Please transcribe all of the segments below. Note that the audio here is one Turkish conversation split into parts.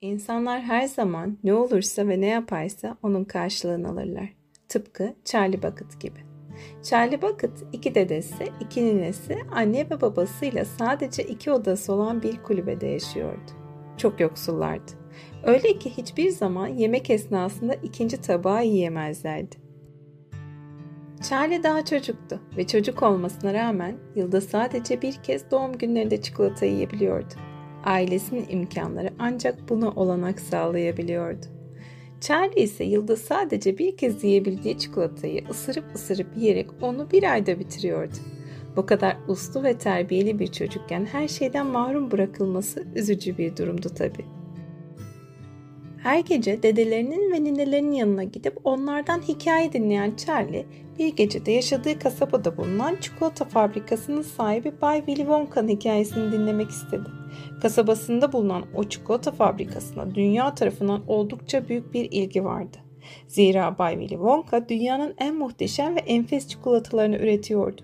İnsanlar her zaman ne olursa ve ne yaparsa onun karşılığını alırlar. Tıpkı Charlie Bucket gibi. Charlie Bucket iki dedesi, iki ninesi, anne ve babasıyla sadece iki odası olan bir kulübede yaşıyordu. Çok yoksullardı. Öyle ki hiçbir zaman yemek esnasında ikinci tabağı yiyemezlerdi. Charlie daha çocuktu ve çocuk olmasına rağmen yılda sadece bir kez doğum günlerinde çikolata yiyebiliyordu ailesinin imkanları ancak buna olanak sağlayabiliyordu. Charlie ise yılda sadece bir kez yiyebildiği çikolatayı ısırıp ısırıp yiyerek onu bir ayda bitiriyordu. Bu kadar uslu ve terbiyeli bir çocukken her şeyden mahrum bırakılması üzücü bir durumdu tabi. Her gece dedelerinin ve ninelerinin yanına gidip onlardan hikaye dinleyen Charlie, bir gecede yaşadığı kasabada bulunan çikolata fabrikasının sahibi Bay Willy Wonka'nın hikayesini dinlemek istedi. Kasabasında bulunan o çikolata fabrikasına dünya tarafından oldukça büyük bir ilgi vardı. Zira Bay Willy Wonka dünyanın en muhteşem ve enfes çikolatalarını üretiyordu.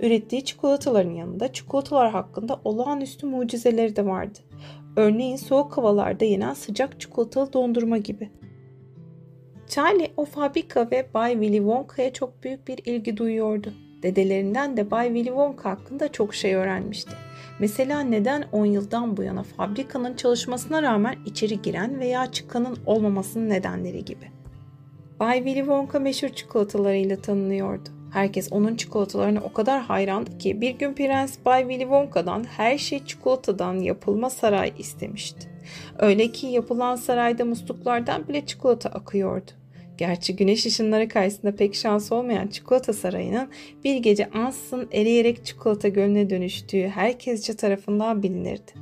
Ürettiği çikolataların yanında çikolatalar hakkında olağanüstü mucizeleri de vardı. Örneğin soğuk havalarda yenen sıcak çikolatalı dondurma gibi. Charlie o fabrika ve Bay Willy Wonka'ya çok büyük bir ilgi duyuyordu. Dedelerinden de Bay Willy Wonka hakkında çok şey öğrenmişti. Mesela neden 10 yıldan bu yana fabrikanın çalışmasına rağmen içeri giren veya çıkanın olmamasının nedenleri gibi. Bay Willy Wonka meşhur çikolatalarıyla tanınıyordu. Herkes onun çikolatalarına o kadar hayrandı ki bir gün Prens Bay Willy Wonka'dan her şey çikolatadan yapılma saray istemişti. Öyle ki yapılan sarayda musluklardan bile çikolata akıyordu. Gerçi güneş ışınları karşısında pek şans olmayan çikolata sarayının bir gece ansızın eriyerek çikolata gölüne dönüştüğü herkesce tarafından bilinirdi.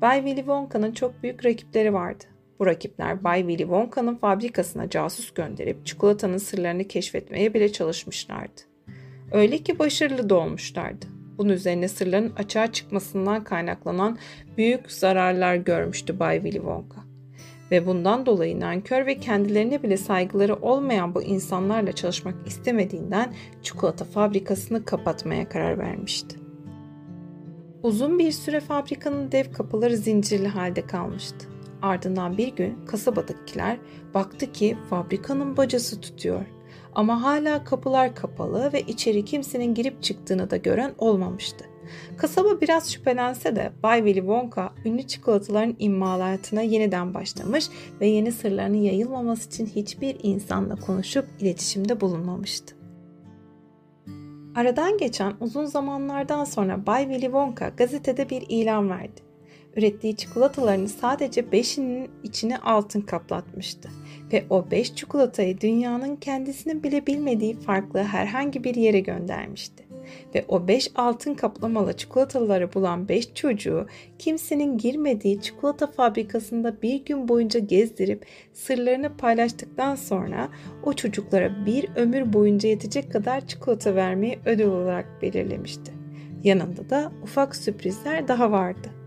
Bay Willy Wonka'nın çok büyük rakipleri vardı. Bu rakipler Bay Willy Wonka'nın fabrikasına casus gönderip çikolatanın sırlarını keşfetmeye bile çalışmışlardı. Öyle ki başarılı da olmuşlardı. Bunun üzerine sırların açığa çıkmasından kaynaklanan büyük zararlar görmüştü Bay Willy Wonka. Ve bundan dolayı nankör ve kendilerine bile saygıları olmayan bu insanlarla çalışmak istemediğinden çikolata fabrikasını kapatmaya karar vermişti. Uzun bir süre fabrikanın dev kapıları zincirli halde kalmıştı. Ardından bir gün kasabadakiler baktı ki fabrikanın bacası tutuyor. Ama hala kapılar kapalı ve içeri kimsenin girip çıktığını da gören olmamıştı. Kasaba biraz şüphelense de Bay Willy Wonka ünlü çikolataların imalatına yeniden başlamış ve yeni sırlarının yayılmaması için hiçbir insanla konuşup iletişimde bulunmamıştı. Aradan geçen uzun zamanlardan sonra Bay Willy Wonka gazetede bir ilan verdi. Ürettiği çikolatalarını sadece 5'inin içine altın kaplatmıştı ve o 5 çikolatayı dünyanın kendisinin bile bilmediği farklı herhangi bir yere göndermişti ve o beş altın kaplamalı çikolataları bulan beş çocuğu kimsenin girmediği çikolata fabrikasında bir gün boyunca gezdirip sırlarını paylaştıktan sonra o çocuklara bir ömür boyunca yetecek kadar çikolata vermeyi ödül olarak belirlemişti. Yanında da ufak sürprizler daha vardı.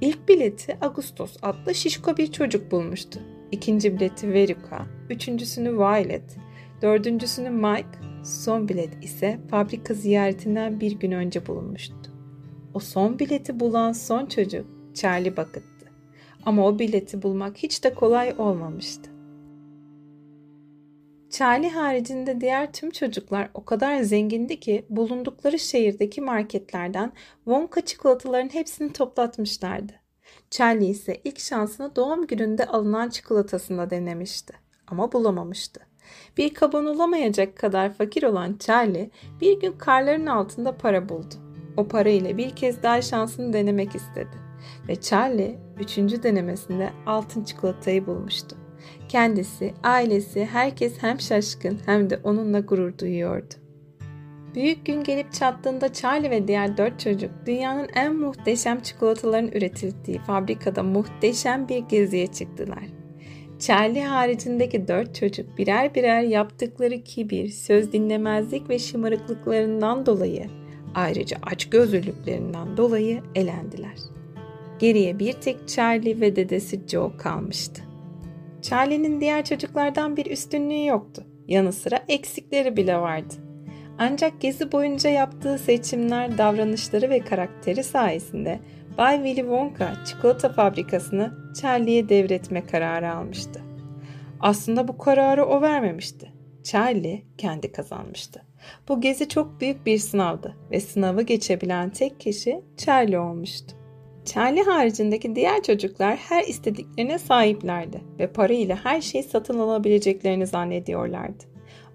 İlk bileti Agustos adlı şişko bir çocuk bulmuştu. İkinci bileti Veruca, üçüncüsünü Violet, dördüncüsünü Mike, Son bilet ise fabrika ziyaretinden bir gün önce bulunmuştu. O son bileti bulan son çocuk Charlie Bucket'tı. Ama o bileti bulmak hiç de kolay olmamıştı. Charlie haricinde diğer tüm çocuklar o kadar zengindi ki bulundukları şehirdeki marketlerden Wonka çikolataların hepsini toplatmışlardı. Charlie ise ilk şansını doğum gününde alınan çikolatasında denemişti ama bulamamıştı. Bir kaban olamayacak kadar fakir olan Charlie bir gün karların altında para buldu. O para ile bir kez daha şansını denemek istedi. Ve Charlie üçüncü denemesinde altın çikolatayı bulmuştu. Kendisi, ailesi, herkes hem şaşkın hem de onunla gurur duyuyordu. Büyük gün gelip çattığında Charlie ve diğer dört çocuk dünyanın en muhteşem çikolataların üretildiği fabrikada muhteşem bir geziye çıktılar. Charlie haricindeki dört çocuk birer birer yaptıkları kibir, söz dinlemezlik ve şımarıklıklarından dolayı ayrıca açgözlülüklerinden dolayı elendiler. Geriye bir tek Charlie ve dedesi Joe kalmıştı. Charlie'nin diğer çocuklardan bir üstünlüğü yoktu. Yanı sıra eksikleri bile vardı. Ancak gezi boyunca yaptığı seçimler, davranışları ve karakteri sayesinde Bay Willy Wonka çikolata fabrikasını Charlie'ye devretme kararı almıştı. Aslında bu kararı o vermemişti. Charlie kendi kazanmıştı. Bu gezi çok büyük bir sınavdı ve sınavı geçebilen tek kişi Charlie olmuştu. Charlie haricindeki diğer çocuklar her istediklerine sahiplerdi ve para ile her şeyi satın alabileceklerini zannediyorlardı.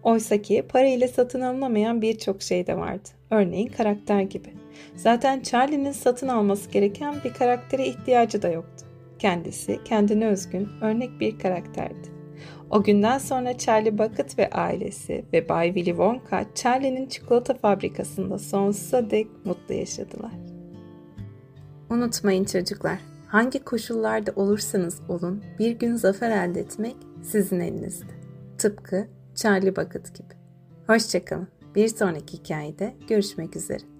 Oysa ki para ile satın alınamayan birçok şey de vardı. Örneğin karakter gibi. Zaten Charlie'nin satın alması gereken bir karaktere ihtiyacı da yoktu. Kendisi kendine özgün, örnek bir karakterdi. O günden sonra Charlie Bucket ve ailesi ve Bay Willy Wonka Charlie'nin çikolata fabrikasında sonsuza dek mutlu yaşadılar. Unutmayın çocuklar, hangi koşullarda olursanız olun bir gün zafer elde etmek sizin elinizde. Tıpkı Charlie Bucket gibi. Hoşçakalın. Bir sonraki hikayede görüşmek üzere.